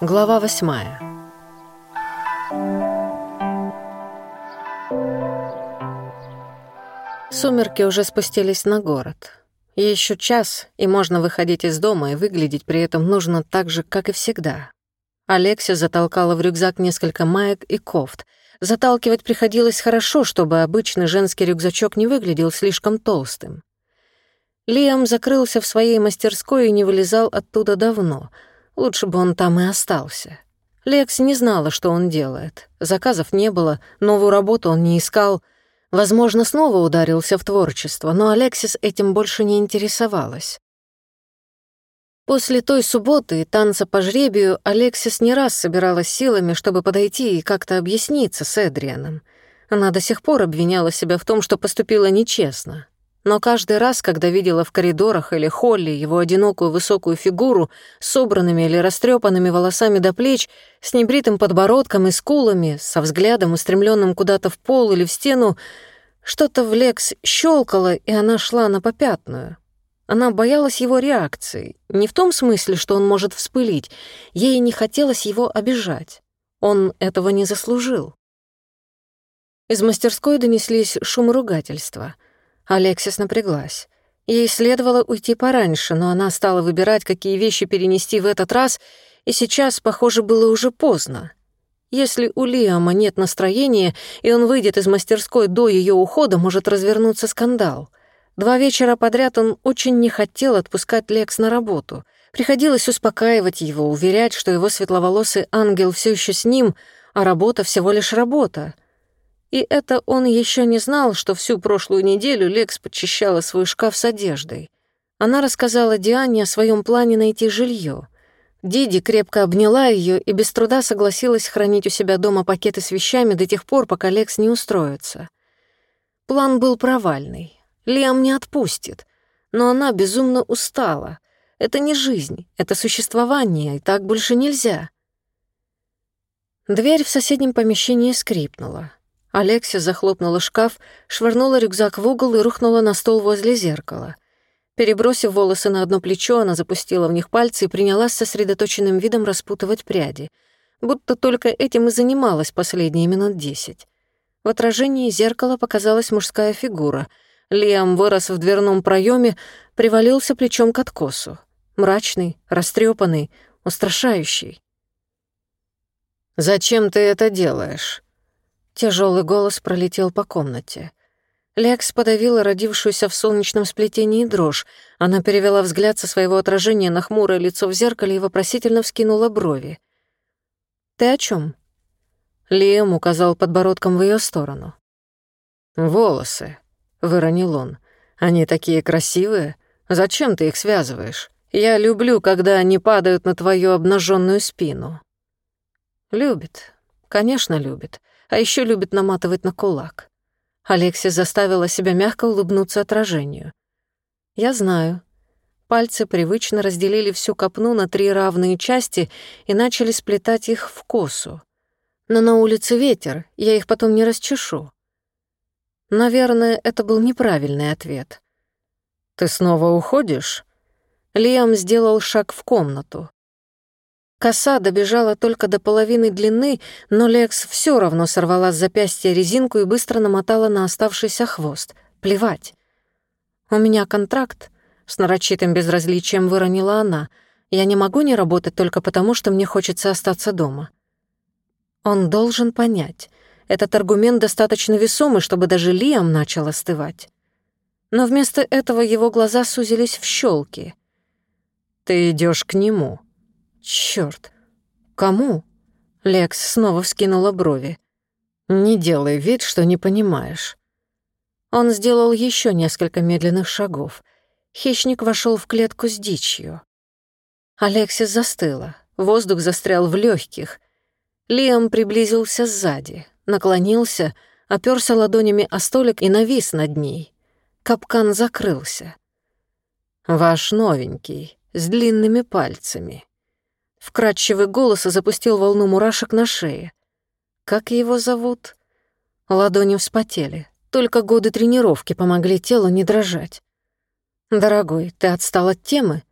Глава восьмая. Сумерки уже спустились на город. Еще час, и можно выходить из дома, и выглядеть при этом нужно так же, как и всегда. Алексия затолкала в рюкзак несколько маек и кофт. Заталкивать приходилось хорошо, чтобы обычный женский рюкзачок не выглядел слишком толстым. Лиам закрылся в своей мастерской и не вылезал оттуда давно. Лучше бы он там и остался. Лекс не знала, что он делает. Заказов не было, новую работу он не искал — Возможно, снова ударился в творчество, но Алексис этим больше не интересовалась. После той субботы и танца по жребию Алексис не раз собиралась силами, чтобы подойти и как-то объясниться с Эдрианом. Она до сих пор обвиняла себя в том, что поступила нечестно. Но каждый раз, когда видела в коридорах или холле его одинокую высокую фигуру с собранными или растрепанными волосами до плеч, с небритым подбородком и скулами, со взглядом, устремленным куда-то в пол или в стену, что-то в Лекс щелкало, и она шла на попятную. Она боялась его реакции, не в том смысле, что он может вспылить, ей не хотелось его обижать. Он этого не заслужил. Из мастерской донеслись шум ругательства — Алексис напряглась. Ей следовало уйти пораньше, но она стала выбирать, какие вещи перенести в этот раз, и сейчас, похоже, было уже поздно. Если у Лиама нет настроения, и он выйдет из мастерской до ее ухода, может развернуться скандал. Два вечера подряд он очень не хотел отпускать Лекс на работу. Приходилось успокаивать его, уверять, что его светловолосый ангел все еще с ним, а работа всего лишь работа — и это он еще не знал, что всю прошлую неделю Лекс подчищала свой шкаф с одеждой. Она рассказала Диане о своем плане найти жилье. Диди крепко обняла ее и без труда согласилась хранить у себя дома пакеты с вещами до тех пор, пока Лекс не устроится. План был провальный. Лиам не отпустит. Но она безумно устала. Это не жизнь, это существование, и так больше нельзя. Дверь в соседнем помещении скрипнула. Алексия захлопнула шкаф, швырнула рюкзак в угол и рухнула на стол возле зеркала. Перебросив волосы на одно плечо, она запустила в них пальцы и принялась сосредоточенным видом распутывать пряди, будто только этим и занималась последние минут десять. В отражении зеркала показалась мужская фигура. Лиам вырос в дверном проеме, привалился плечом к откосу. Мрачный, растрепанный, устрашающий. «Зачем ты это делаешь?» Тяжелый голос пролетел по комнате. Лекс подавила родившуюся в солнечном сплетении дрожь. Она перевела взгляд со своего отражения на хмурое лицо в зеркале и вопросительно вскинула брови. «Ты о чем? Лиэм указал подбородком в ее сторону. «Волосы», — выронил он. «Они такие красивые. Зачем ты их связываешь? Я люблю, когда они падают на твою обнаженную спину». «Любит. Конечно, любит а еще любит наматывать на кулак. Алексия заставила себя мягко улыбнуться отражению. «Я знаю». Пальцы привычно разделили всю копну на три равные части и начали сплетать их в косу. Но на улице ветер, я их потом не расчешу. Наверное, это был неправильный ответ. «Ты снова уходишь?» Лиам сделал шаг в комнату. Коса добежала только до половины длины, но Лекс все равно сорвала с запястья резинку и быстро намотала на оставшийся хвост. Плевать. «У меня контракт», — с нарочитым безразличием выронила она. «Я не могу не работать только потому, что мне хочется остаться дома». Он должен понять. Этот аргумент достаточно весомый, чтобы даже Лиам начал остывать. Но вместо этого его глаза сузились в щелки. «Ты идешь к нему», Чёрт. Кому? Лекс снова вскинула брови. Не делай вид, что не понимаешь. Он сделал еще несколько медленных шагов. Хищник вошел в клетку с дичью. Алексис застыла. Воздух застрял в легких. Лиам приблизился сзади, наклонился, оперся ладонями о столик и навис над ней. Капкан закрылся. «Ваш новенький, с длинными пальцами», Вкрадчивый голос запустил волну мурашек на шее. Как его зовут? Ладони вспотели. Только годы тренировки помогли телу не дрожать. «Дорогой, ты отстал от темы?»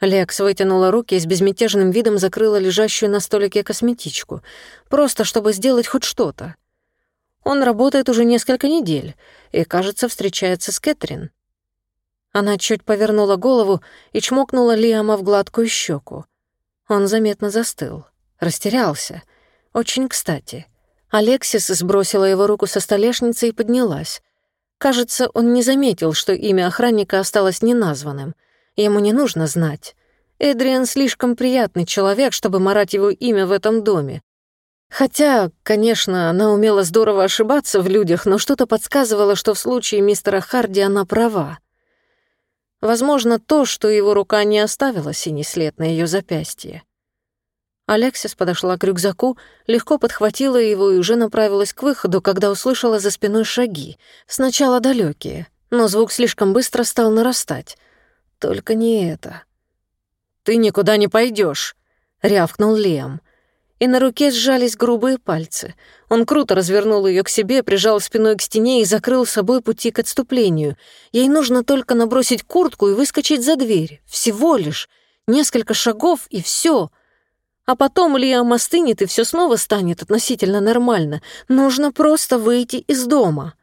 Лекс вытянула руки и с безмятежным видом закрыла лежащую на столике косметичку, просто чтобы сделать хоть что-то. Он работает уже несколько недель и, кажется, встречается с Кэтрин. Она чуть повернула голову и чмокнула Лиама в гладкую щеку. Он заметно застыл, растерялся. Очень кстати. Алексис сбросила его руку со столешницы и поднялась. Кажется, он не заметил, что имя охранника осталось неназванным. Ему не нужно знать. Эдриан слишком приятный человек, чтобы марать его имя в этом доме. Хотя, конечно, она умела здорово ошибаться в людях, но что-то подсказывало, что в случае мистера Харди она права. Возможно, то, что его рука не оставила синий след на ее запястье. Алексис подошла к рюкзаку, легко подхватила его и уже направилась к выходу, когда услышала за спиной шаги. Сначала далекие, но звук слишком быстро стал нарастать. Только не это. «Ты никуда не пойдешь, рявкнул Лем и на руке сжались грубые пальцы. Он круто развернул ее к себе, прижал спиной к стене и закрыл собой пути к отступлению. Ей нужно только набросить куртку и выскочить за дверь. Всего лишь. Несколько шагов и все. А потом Лиам остынет, и все снова станет относительно нормально. Нужно просто выйти из дома.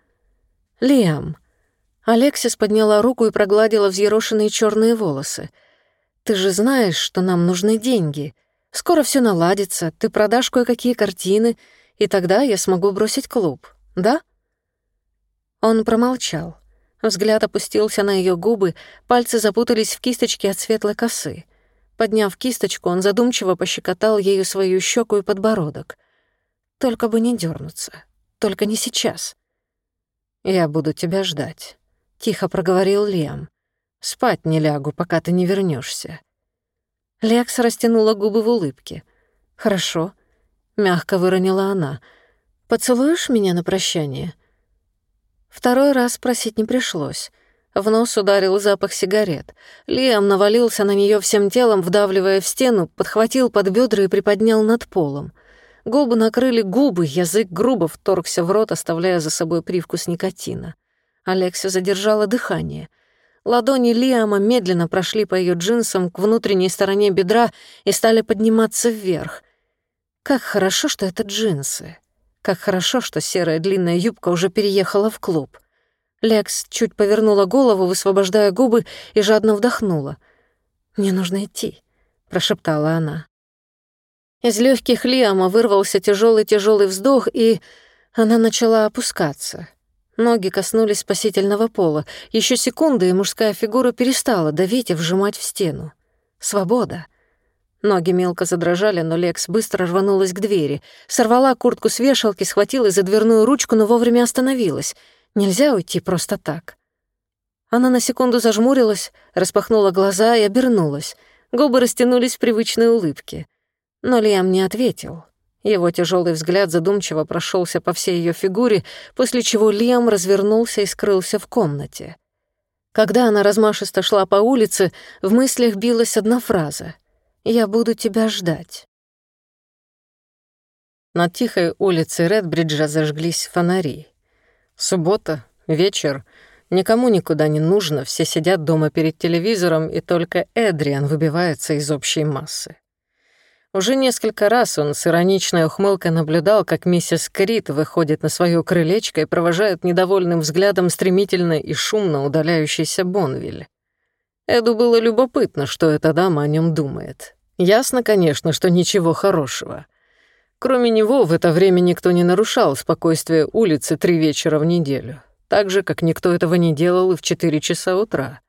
Лиам. Алексис подняла руку и прогладила взъерошенные черные волосы. «Ты же знаешь, что нам нужны деньги». Скоро все наладится, ты продашь кое-какие картины, и тогда я смогу бросить клуб, да?» Он промолчал. Взгляд опустился на ее губы, пальцы запутались в кисточке от светлой косы. Подняв кисточку, он задумчиво пощекотал ею свою щеку и подбородок. «Только бы не дернуться, только не сейчас». «Я буду тебя ждать», — тихо проговорил Лиам. «Спать не лягу, пока ты не вернешься. Лекс растянула губы в улыбке. «Хорошо», — мягко выронила она. «Поцелуешь меня на прощание?» Второй раз просить не пришлось. В нос ударил запах сигарет. Лиам навалился на нее всем телом, вдавливая в стену, подхватил под бедра и приподнял над полом. Губы накрыли губы, язык грубо вторгся в рот, оставляя за собой привкус никотина. Алексия задержала дыхание. Ладони Лиама медленно прошли по ее джинсам к внутренней стороне бедра и стали подниматься вверх. Как хорошо, что это джинсы. Как хорошо, что серая длинная юбка уже переехала в клуб. Лекс чуть повернула голову, высвобождая губы, и жадно вдохнула. «Мне нужно идти», — прошептала она. Из легких Лиама вырвался тяжелый тяжелый вздох, и она начала опускаться. Ноги коснулись спасительного пола. Еще секунды, и мужская фигура перестала давить и вжимать в стену. Свобода. Ноги мелко задрожали, но Лекс быстро рванулась к двери. Сорвала куртку с вешалки, схватилась за дверную ручку, но вовремя остановилась. Нельзя уйти просто так. Она на секунду зажмурилась, распахнула глаза и обернулась. Губы растянулись в привычной улыбке. Но Лиам не ответил. Его тяжелый взгляд задумчиво прошелся по всей ее фигуре, после чего Лиам развернулся и скрылся в комнате. Когда она размашисто шла по улице, в мыслях билась одна фраза «Я буду тебя ждать». На тихой улице Редбриджа зажглись фонари. Суббота, вечер, никому никуда не нужно, все сидят дома перед телевизором, и только Эдриан выбивается из общей массы. Уже несколько раз он с ироничной ухмылкой наблюдал, как миссис Крит выходит на свое крылечко и провожает недовольным взглядом стремительно и шумно удаляющийся Бонвиль. Эду было любопытно, что эта дама о нем думает. Ясно, конечно, что ничего хорошего. Кроме него, в это время никто не нарушал спокойствие улицы три вечера в неделю, так же, как никто этого не делал и в четыре часа утра.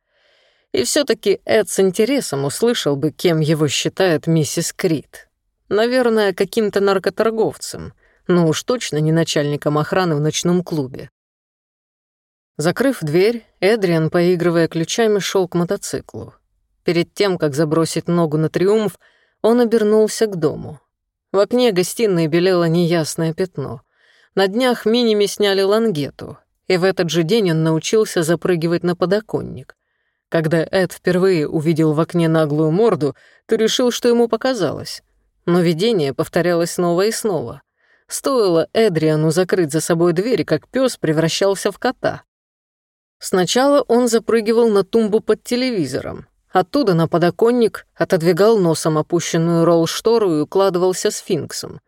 И все таки Эд с интересом услышал бы, кем его считает миссис Крид. Наверное, каким-то наркоторговцем, но уж точно не начальником охраны в ночном клубе. Закрыв дверь, Эдриан, поигрывая ключами, шел к мотоциклу. Перед тем, как забросить ногу на триумф, он обернулся к дому. В окне гостиной белело неясное пятно. На днях миними сняли лангету, и в этот же день он научился запрыгивать на подоконник. Когда Эд впервые увидел в окне наглую морду, то решил, что ему показалось. Но видение повторялось снова и снова. Стоило Эдриану закрыть за собой дверь, как пес превращался в кота. Сначала он запрыгивал на тумбу под телевизором, Оттуда на подоконник отодвигал носом опущенную ролл-штору и укладывался сфинксом.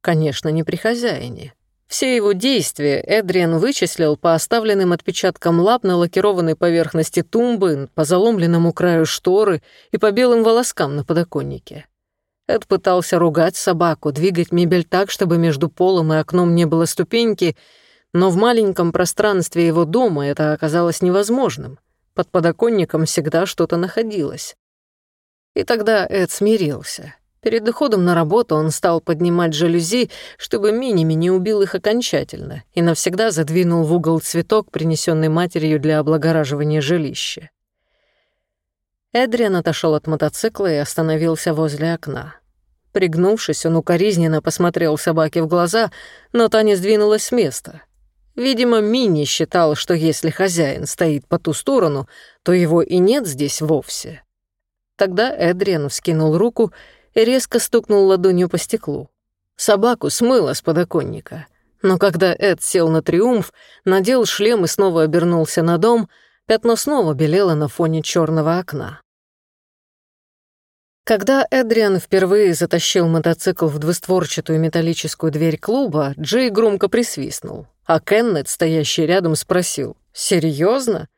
Конечно, не при хозяине. Все его действия Эдриан вычислил по оставленным отпечаткам лап на лакированной поверхности тумбы, по заломленному краю шторы и по белым волоскам на подоконнике. Эд пытался ругать собаку, двигать мебель так, чтобы между полом и окном не было ступеньки, но в маленьком пространстве его дома это оказалось невозможным. Под подоконником всегда что-то находилось. И тогда Эд смирился. Перед уходом на работу он стал поднимать жалюзи, чтобы Миними не убил их окончательно, и навсегда задвинул в угол цветок, принесенный матерью для облагораживания жилища. Эдриан отошел от мотоцикла и остановился возле окна. Пригнувшись, он укоризненно посмотрел собаке в глаза, но та не сдвинулась с места. Видимо, Мини считал, что если хозяин стоит по ту сторону, то его и нет здесь вовсе. Тогда Эдриан вскинул руку и резко стукнул ладонью по стеклу. Собаку смыло с подоконника. Но когда Эд сел на триумф, надел шлем и снова обернулся на дом, пятно снова белело на фоне черного окна. Когда Эдриан впервые затащил мотоцикл в двустворчатую металлическую дверь клуба, Джей громко присвистнул, а Кеннет, стоящий рядом, спросил «Серьезно?».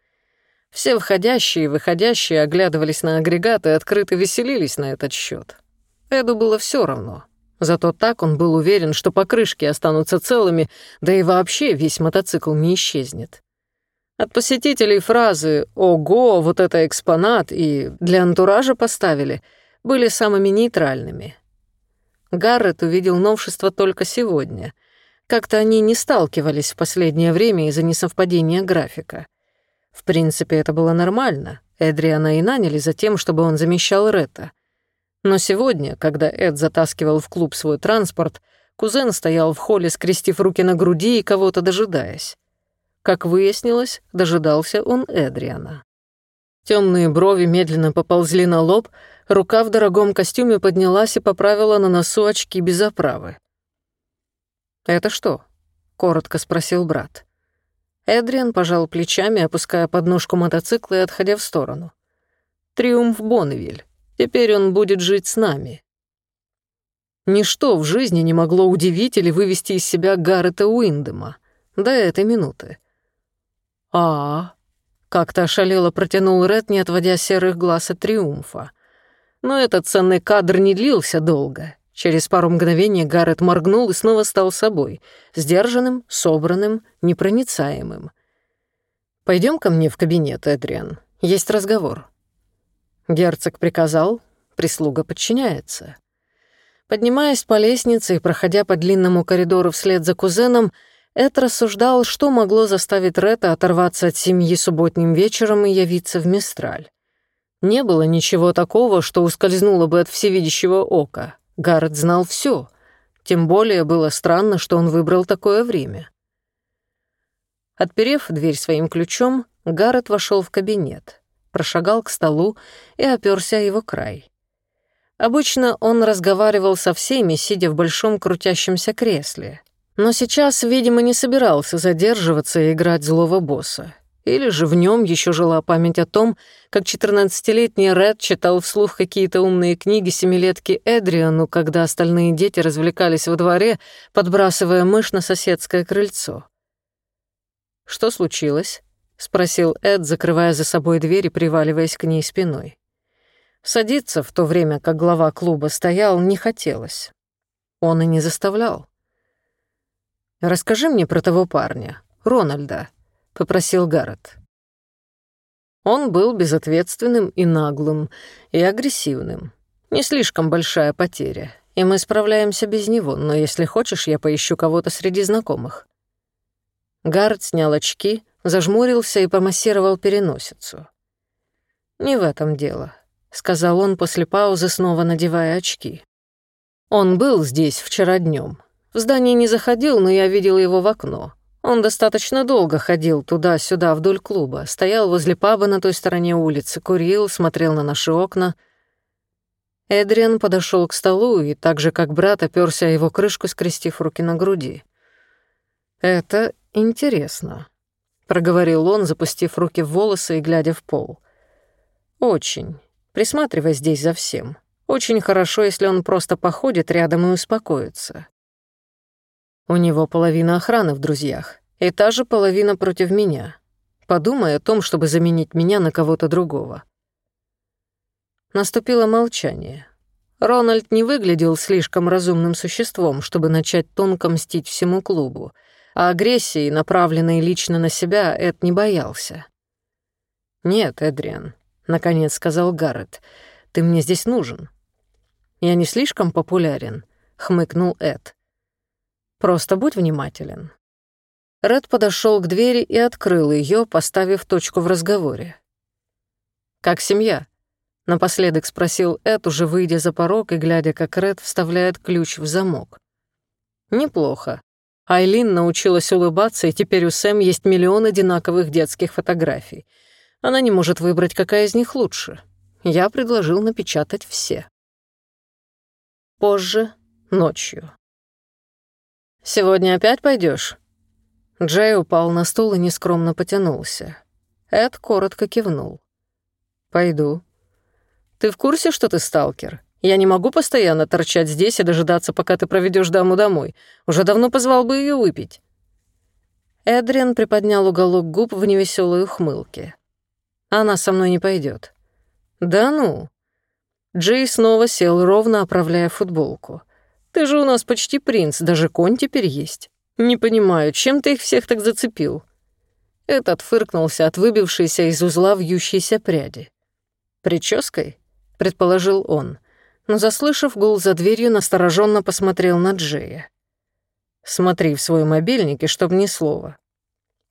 Все входящие и выходящие оглядывались на агрегат и открыто веселились на этот счет. Эду было все равно. Зато так он был уверен, что покрышки останутся целыми, да и вообще весь мотоцикл не исчезнет. От посетителей фразы «Ого, вот это экспонат» и «Для антуража поставили» были самыми нейтральными. Гаррет увидел новшество только сегодня. Как-то они не сталкивались в последнее время из-за несовпадения графика. В принципе, это было нормально. Эдриана и наняли за тем, чтобы он замещал Ретта — но сегодня, когда Эд затаскивал в клуб свой транспорт, кузен стоял в холле, скрестив руки на груди и кого-то дожидаясь. Как выяснилось, дожидался он Эдриана. Темные брови медленно поползли на лоб, рука в дорогом костюме поднялась и поправила на носу очки без оправы. «Это что?» — коротко спросил брат. Эдриан пожал плечами, опуская подножку мотоцикла и отходя в сторону. «Триумф Бонневиль. Теперь он будет жить с нами. Ничто в жизни не могло удивить или вывести из себя Гаррета Уиндема до этой минуты. а, как-то ошалело протянул Ред, не отводя серых глаз от триумфа. Но этот ценный кадр не длился долго. Через пару мгновений Гаррет моргнул и снова стал собой, сдержанным, собранным, непроницаемым. Пойдем ко мне в кабинет, Эдриан. Есть разговор». Герцог приказал, прислуга подчиняется. Поднимаясь по лестнице и проходя по длинному коридору вслед за кузеном, Эд рассуждал, что могло заставить Ретта оторваться от семьи субботним вечером и явиться в Мистраль. Не было ничего такого, что ускользнуло бы от всевидящего ока. Гаррет знал все. Тем более было странно, что он выбрал такое время. Отперев дверь своим ключом, Гаррет вошел в кабинет прошагал к столу и оперся его край. Обычно он разговаривал со всеми, сидя в большом крутящемся кресле. Но сейчас, видимо, не собирался задерживаться и играть злого босса. Или же в нем еще жила память о том, как 14-летний Ред читал вслух какие-то умные книги семилетки Эдриану, когда остальные дети развлекались во дворе, подбрасывая мышь на соседское крыльцо. Что случилось? — спросил Эд, закрывая за собой дверь и приваливаясь к ней спиной. Садиться в то время, как глава клуба стоял, не хотелось. Он и не заставлял. «Расскажи мне про того парня, Рональда», — попросил Гаррет. Он был безответственным и наглым, и агрессивным. Не слишком большая потеря, и мы справляемся без него, но если хочешь, я поищу кого-то среди знакомых. Гаррет снял очки, зажмурился и помассировал переносицу. «Не в этом дело», — сказал он после паузы, снова надевая очки. «Он был здесь вчера днем. В здание не заходил, но я видел его в окно. Он достаточно долго ходил туда-сюда вдоль клуба, стоял возле паба на той стороне улицы, курил, смотрел на наши окна. Эдриан подошел к столу и, так же как брат, оперся о его крышку, скрестив руки на груди. «Это интересно», — проговорил он, запустив руки в волосы и глядя в пол. «Очень Присматривай здесь за всем. Очень хорошо, если он просто походит рядом и успокоится. У него половина охраны в друзьях, и та же половина против меня. Подумай о том, чтобы заменить меня на кого-то другого. Наступило молчание. Рональд не выглядел слишком разумным существом, чтобы начать тонко мстить всему клубу, а агрессии, направленной лично на себя, Эд не боялся. «Нет, Эдриан», — наконец сказал Гаррет, — «ты мне здесь нужен». «Я не слишком популярен», — хмыкнул Эд. «Просто будь внимателен». Ред подошел к двери и открыл ее, поставив точку в разговоре. «Как семья?» — напоследок спросил Эд, уже выйдя за порог и глядя, как Ред вставляет ключ в замок. «Неплохо. Айлин научилась улыбаться, и теперь у Сэм есть миллион одинаковых детских фотографий. Она не может выбрать, какая из них лучше. Я предложил напечатать все. Позже, ночью. «Сегодня опять пойдешь? Джей упал на стул и нескромно потянулся. Эд коротко кивнул. «Пойду», ты в курсе, что ты сталкер? Я не могу постоянно торчать здесь и дожидаться, пока ты проведешь даму домой. Уже давно позвал бы ее выпить». Эдриан приподнял уголок губ в невеселой ухмылке. «Она со мной не пойдет. «Да ну?» Джей снова сел ровно, оправляя футболку. «Ты же у нас почти принц, даже конь теперь есть. Не понимаю, чем ты их всех так зацепил?» Этот фыркнулся от выбившейся из узла вьющейся пряди. «Прической?» — предположил он, но, заслышав гул за дверью, настороженно посмотрел на Джея. «Смотри в свой мобильник и чтоб ни слова».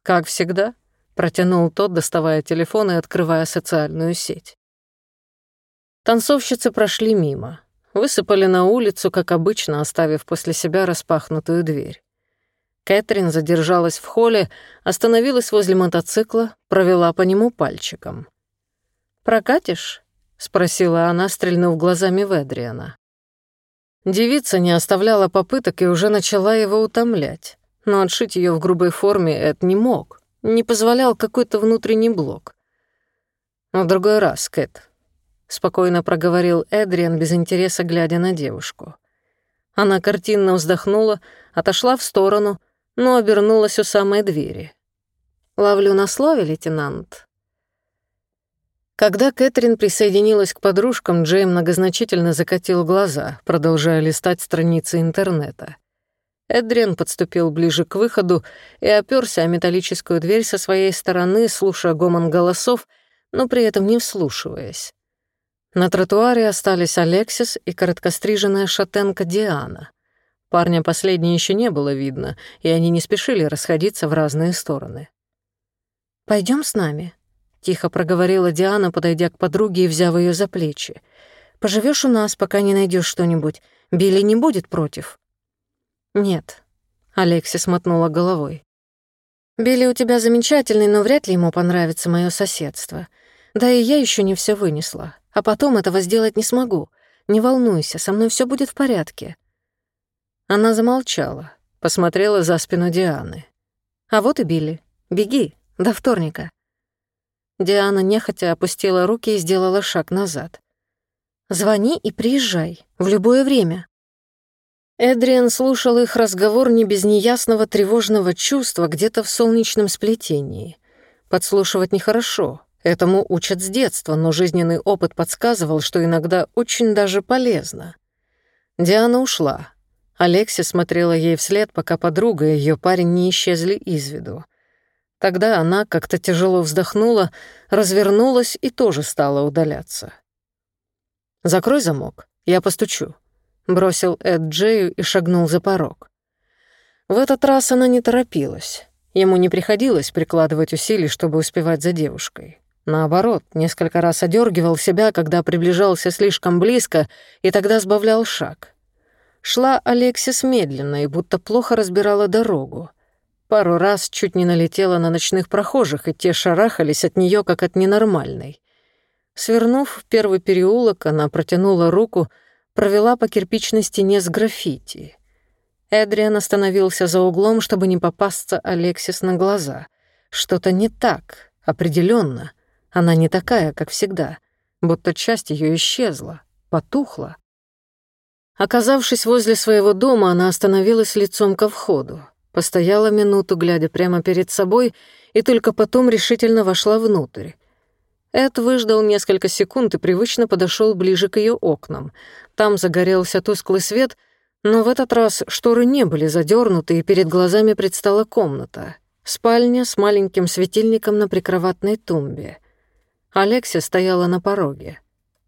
«Как всегда», — протянул тот, доставая телефон и открывая социальную сеть. Танцовщицы прошли мимо, высыпали на улицу, как обычно, оставив после себя распахнутую дверь. Кэтрин задержалась в холле, остановилась возле мотоцикла, провела по нему пальчиком. «Прокатишь?» Спросила она, стрельнув глазами в Эдриана. Девица не оставляла попыток и уже начала его утомлять. Но отшить ее в грубой форме Эд не мог, не позволял какой-то внутренний блок. «В другой раз, Кэт», — спокойно проговорил Эдриан, без интереса глядя на девушку. Она картинно вздохнула, отошла в сторону, но обернулась у самой двери. «Ловлю на слове, лейтенант», когда Кэтрин присоединилась к подружкам, Джей многозначительно закатил глаза, продолжая листать страницы интернета. Эдриан подступил ближе к выходу и оперся о металлическую дверь со своей стороны, слушая гомон голосов, но при этом не вслушиваясь. На тротуаре остались Алексис и короткостриженная шатенка Диана. Парня последней еще не было видно, и они не спешили расходиться в разные стороны. Пойдем с нами», тихо проговорила Диана, подойдя к подруге и взяв ее за плечи. Поживешь у нас, пока не найдешь что-нибудь. Билли не будет против. Нет, Алексис мотнула головой. Билли у тебя замечательный, но вряд ли ему понравится мое соседство. Да и я еще не все вынесла. А потом этого сделать не смогу. Не волнуйся, со мной все будет в порядке. Она замолчала, посмотрела за спину Дианы. А вот и Билли. Беги, до вторника. Диана нехотя опустила руки и сделала шаг назад. «Звони и приезжай. В любое время». Эдриан слушал их разговор не без неясного тревожного чувства где-то в солнечном сплетении. Подслушивать нехорошо. Этому учат с детства, но жизненный опыт подсказывал, что иногда очень даже полезно. Диана ушла. Алексия смотрела ей вслед, пока подруга и ее парень не исчезли из виду. Тогда она как-то тяжело вздохнула, развернулась и тоже стала удаляться. «Закрой замок, я постучу», — бросил Эд Джею и шагнул за порог. В этот раз она не торопилась. Ему не приходилось прикладывать усилий, чтобы успевать за девушкой. Наоборот, несколько раз одергивал себя, когда приближался слишком близко, и тогда сбавлял шаг. Шла Алексис медленно и будто плохо разбирала дорогу. Пару раз чуть не налетела на ночных прохожих, и те шарахались от нее как от ненормальной. Свернув в первый переулок, она протянула руку, провела по кирпичной стене с граффити. Эдриан остановился за углом, чтобы не попасться Алексис на глаза. Что-то не так, определенно. Она не такая, как всегда. будто часть ее исчезла, потухла. Оказавшись возле своего дома, она остановилась лицом ко входу, постояла минуту, глядя прямо перед собой, и только потом решительно вошла внутрь. Эд выждал несколько секунд и привычно подошел ближе к ее окнам. Там загорелся тусклый свет, но в этот раз шторы не были задернуты, и перед глазами предстала комната. Спальня с маленьким светильником на прикроватной тумбе. Алексия стояла на пороге.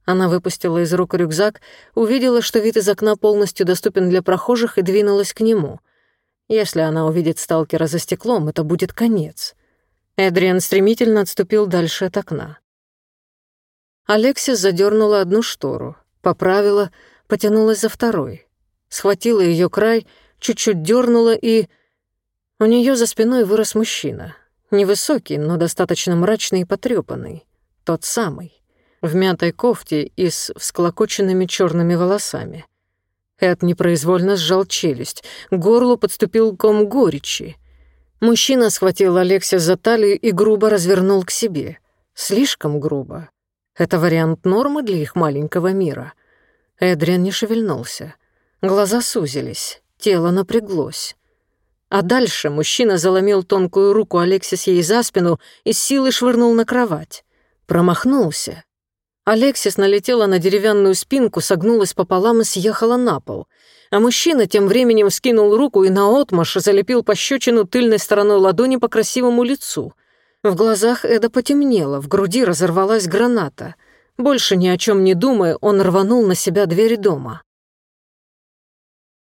Она выпустила из рук рюкзак, увидела, что вид из окна полностью доступен для прохожих и двинулась к нему. Если она увидит сталкера за стеклом, это будет конец. Эдриан стремительно отступил дальше от окна. Алексис задернула одну штору, поправила, потянулась за второй. Схватила ее край, чуть-чуть дернула и... У нее за спиной вырос мужчина. Невысокий, но достаточно мрачный и потрепанный. Тот самый в мятой кофте и с всклокоченными черными волосами. Эд непроизвольно сжал челюсть, к горлу подступил ком горечи. Мужчина схватил Алексия за талию и грубо развернул к себе. Слишком грубо. Это вариант нормы для их маленького мира. Эдриан не шевельнулся. Глаза сузились, тело напряглось. А дальше мужчина заломил тонкую руку Алексис ей за спину и с силой швырнул на кровать. Промахнулся. Алексис налетела на деревянную спинку, согнулась пополам и съехала на пол. А мужчина тем временем скинул руку и наотмашь залепил пощечину тыльной стороной ладони по красивому лицу. В глазах Эда потемнело, в груди разорвалась граната. Больше ни о чем не думая, он рванул на себя дверь дома.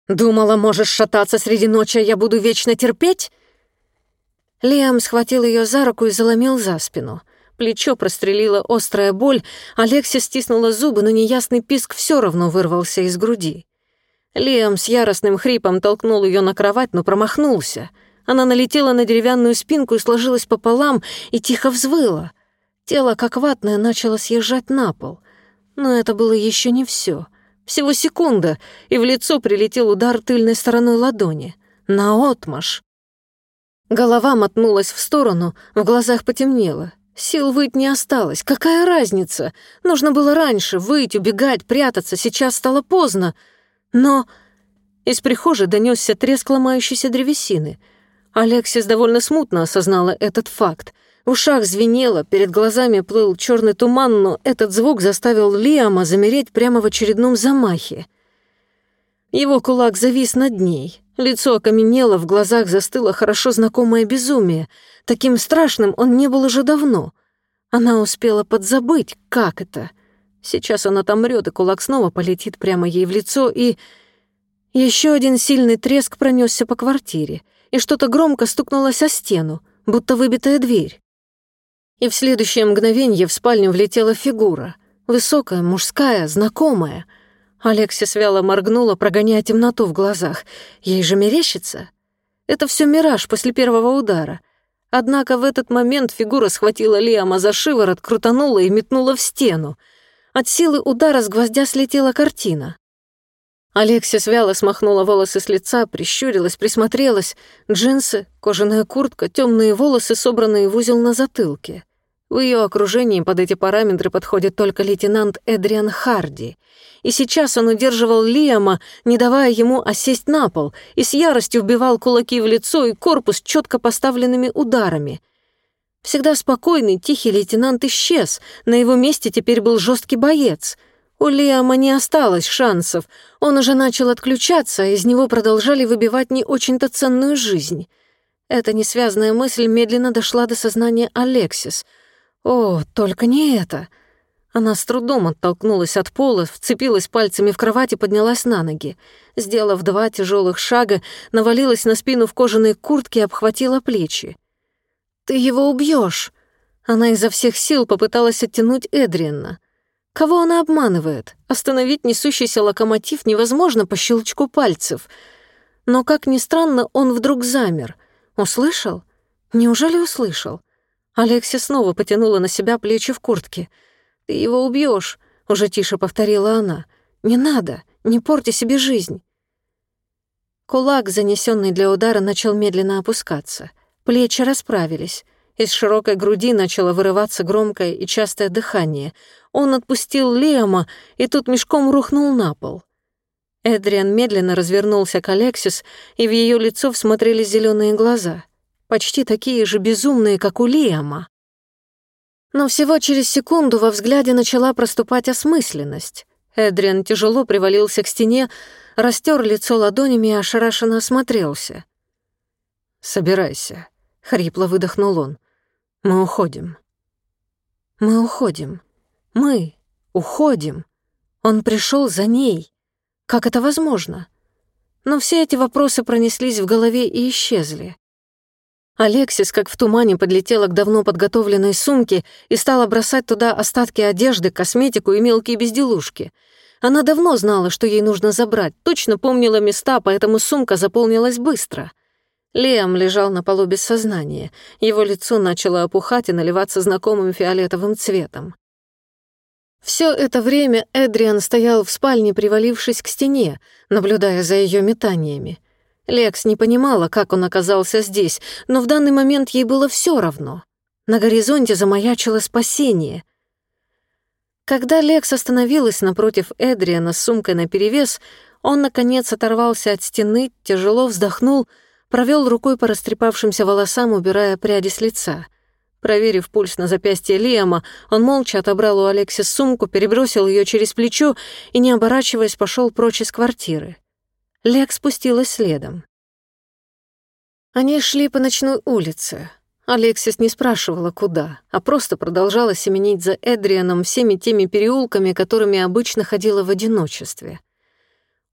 «Думала, можешь шататься среди ночи, а я буду вечно терпеть?» Лиам схватил ее за руку и заломил за спину. Плечо прострелила острая боль, Алексия стиснула зубы, но неясный писк все равно вырвался из груди. Лиам с яростным хрипом толкнул ее на кровать, но промахнулся. Она налетела на деревянную спинку и сложилась пополам, и тихо взвыла. Тело, как ватное, начало съезжать на пол. Но это было еще не все. Всего секунда, и в лицо прилетел удар тыльной стороной ладони. Наотмашь. Голова мотнулась в сторону, в глазах потемнело. Сил выть не осталось. Какая разница? Нужно было раньше выть, убегать, прятаться. Сейчас стало поздно. Но... Из прихожей донесся треск ломающейся древесины. Алексис довольно смутно осознала этот факт. В ушах звенело, перед глазами плыл черный туман, но этот звук заставил Лиама замереть прямо в очередном замахе. Его кулак завис над ней. Лицо окаменело, в глазах застыло хорошо знакомое безумие. Таким страшным он не был уже давно. Она успела подзабыть, как это. Сейчас он отомрет, и кулак снова полетит прямо ей в лицо, и... Еще один сильный треск пронесся по квартире, и что-то громко стукнулось о стену, будто выбитая дверь. И в следующее мгновенье в спальню влетела фигура. Высокая, мужская, знакомая — Алексис вяло моргнула, прогоняя темноту в глазах. Ей же мерещится? Это все мираж после первого удара. Однако в этот момент фигура схватила Лиама за шиворот, крутанула и метнула в стену. От силы удара с гвоздя слетела картина. Алексис вяло смахнула волосы с лица, прищурилась, присмотрелась. Джинсы, кожаная куртка, темные волосы, собранные в узел на затылке. В ее окружении под эти параметры подходит только лейтенант Эдриан Харди — и сейчас он удерживал Лиама, не давая ему осесть на пол, и с яростью вбивал кулаки в лицо и корпус четко поставленными ударами. Всегда спокойный, тихий лейтенант исчез, на его месте теперь был жесткий боец. У Лиама не осталось шансов, он уже начал отключаться, а из него продолжали выбивать не очень-то ценную жизнь. Эта несвязная мысль медленно дошла до сознания Алексис. «О, только не это!» Она с трудом оттолкнулась от пола, вцепилась пальцами в кровать и поднялась на ноги. Сделав два тяжелых шага, навалилась на спину в кожаной куртке и обхватила плечи. «Ты его убьешь! Она изо всех сил попыталась оттянуть Эдриана. Кого она обманывает? Остановить несущийся локомотив невозможно по щелчку пальцев. Но, как ни странно, он вдруг замер. Услышал? Неужели услышал? Алексия снова потянула на себя плечи в куртке — «Ты его убьешь, уже тише повторила она. «Не надо, не порти себе жизнь». Кулак, занесенный для удара, начал медленно опускаться. Плечи расправились. Из широкой груди начало вырываться громкое и частое дыхание. Он отпустил Лиама, и тут мешком рухнул на пол. Эдриан медленно развернулся к Алексис, и в ее лицо всмотрелись зеленые глаза, почти такие же безумные, как у Лиама. Но всего через секунду во взгляде начала проступать осмысленность. Эдриан тяжело привалился к стене, растер лицо ладонями и ошарашенно осмотрелся. «Собирайся», — хрипло выдохнул он. «Мы уходим». «Мы уходим. Мы уходим. Он пришел за ней. Как это возможно?» Но все эти вопросы пронеслись в голове и исчезли. Алексис, как в тумане, подлетела к давно подготовленной сумке и стала бросать туда остатки одежды, косметику и мелкие безделушки. Она давно знала, что ей нужно забрать, точно помнила места, поэтому сумка заполнилась быстро. Лиам лежал на полу без сознания. Его лицо начало опухать и наливаться знакомым фиолетовым цветом. Все это время Эдриан стоял в спальне, привалившись к стене, наблюдая за ее метаниями. Лекс не понимала, как он оказался здесь, но в данный момент ей было все равно. На горизонте замаячило спасение. Когда Лекс остановилась напротив Эдриана с сумкой наперевес, он, наконец, оторвался от стены, тяжело вздохнул — провел рукой по растрепавшимся волосам, убирая пряди с лица. Проверив пульс на запястье Лиама, он молча отобрал у Алексис сумку, перебросил ее через плечо и, не оборачиваясь, пошел прочь из квартиры. Лекс спустилась следом. Они шли по ночной улице. Алексис не спрашивала, куда, а просто продолжала семенить за Эдрианом всеми теми переулками, которыми обычно ходила в одиночестве.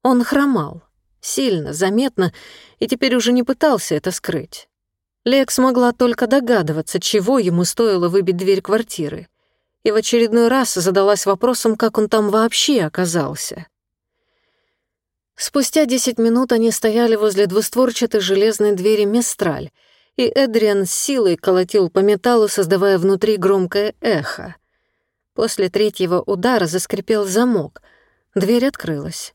Он хромал, Сильно, заметно, и теперь уже не пытался это скрыть. Лекс могла только догадываться, чего ему стоило выбить дверь квартиры. И в очередной раз задалась вопросом, как он там вообще оказался. Спустя десять минут они стояли возле двустворчатой железной двери «Мистраль», и Эдриан с силой колотил по металлу, создавая внутри громкое эхо. После третьего удара заскрипел замок. Дверь открылась.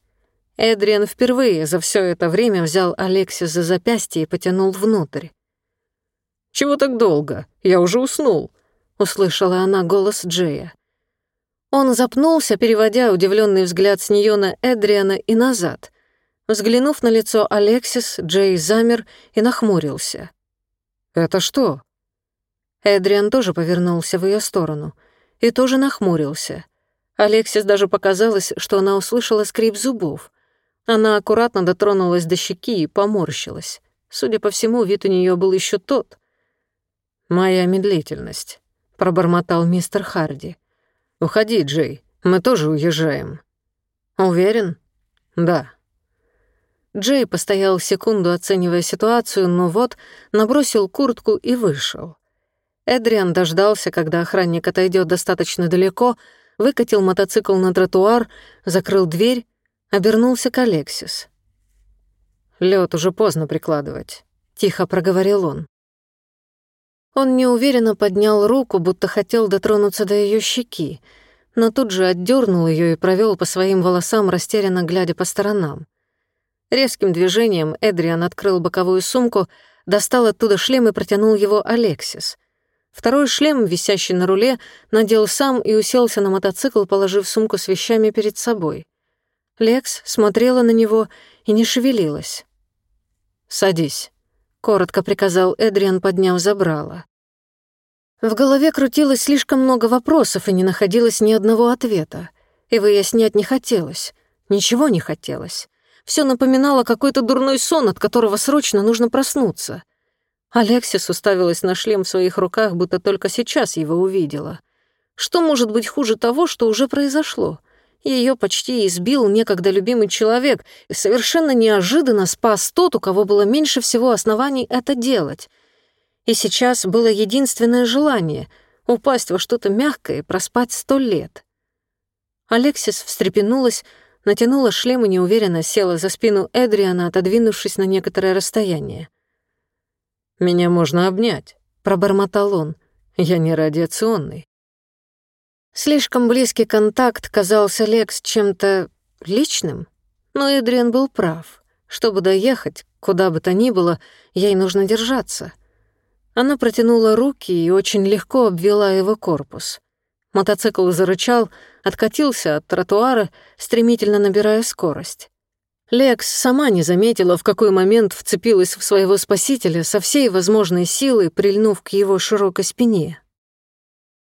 Эдриан впервые за все это время взял Алексис за запястье и потянул внутрь. «Чего так долго? Я уже уснул», — услышала она голос Джея. Он запнулся, переводя удивленный взгляд с нее на Эдриана и назад. Взглянув на лицо Алексис, Джей замер и нахмурился. «Это что?» Эдриан тоже повернулся в ее сторону и тоже нахмурился. Алексис даже показалось, что она услышала скрип зубов. Она аккуратно дотронулась до щеки и поморщилась. Судя по всему, вид у нее был еще тот. «Моя медлительность», — пробормотал мистер Харди. «Уходи, Джей, мы тоже уезжаем». «Уверен?» «Да». Джей постоял секунду, оценивая ситуацию, но вот набросил куртку и вышел. Эдриан дождался, когда охранник отойдет достаточно далеко, выкатил мотоцикл на тротуар, закрыл дверь Обернулся к Алексис. Лед уже поздно прикладывать», — тихо проговорил он. Он неуверенно поднял руку, будто хотел дотронуться до ее щеки, но тут же отдернул ее и провел по своим волосам, растерянно глядя по сторонам. Резким движением Эдриан открыл боковую сумку, достал оттуда шлем и протянул его Алексис. Второй шлем, висящий на руле, надел сам и уселся на мотоцикл, положив сумку с вещами перед собой. Лекс смотрела на него и не шевелилась. «Садись», — коротко приказал Эдриан, подняв забрало. В голове крутилось слишком много вопросов и не находилось ни одного ответа. И выяснять не хотелось. Ничего не хотелось. Все напоминало какой-то дурной сон, от которого срочно нужно проснуться. Алексис уставилась на шлем в своих руках, будто только сейчас его увидела. Что может быть хуже того, что уже произошло? — ее почти избил некогда любимый человек и совершенно неожиданно спас тот, у кого было меньше всего оснований это делать. И сейчас было единственное желание — упасть во что-то мягкое и проспать сто лет. Алексис встрепенулась, натянула шлем и неуверенно села за спину Эдриана, отодвинувшись на некоторое расстояние. «Меня можно обнять», — пробормотал он. «Я не радиационный». Слишком близкий контакт казался Лекс чем-то личным, но Эдриан был прав. Чтобы доехать, куда бы то ни было, ей нужно держаться. Она протянула руки и очень легко обвела его корпус. Мотоцикл зарычал, откатился от тротуара, стремительно набирая скорость. Лекс сама не заметила, в какой момент вцепилась в своего спасителя со всей возможной силой, прильнув к его широкой спине.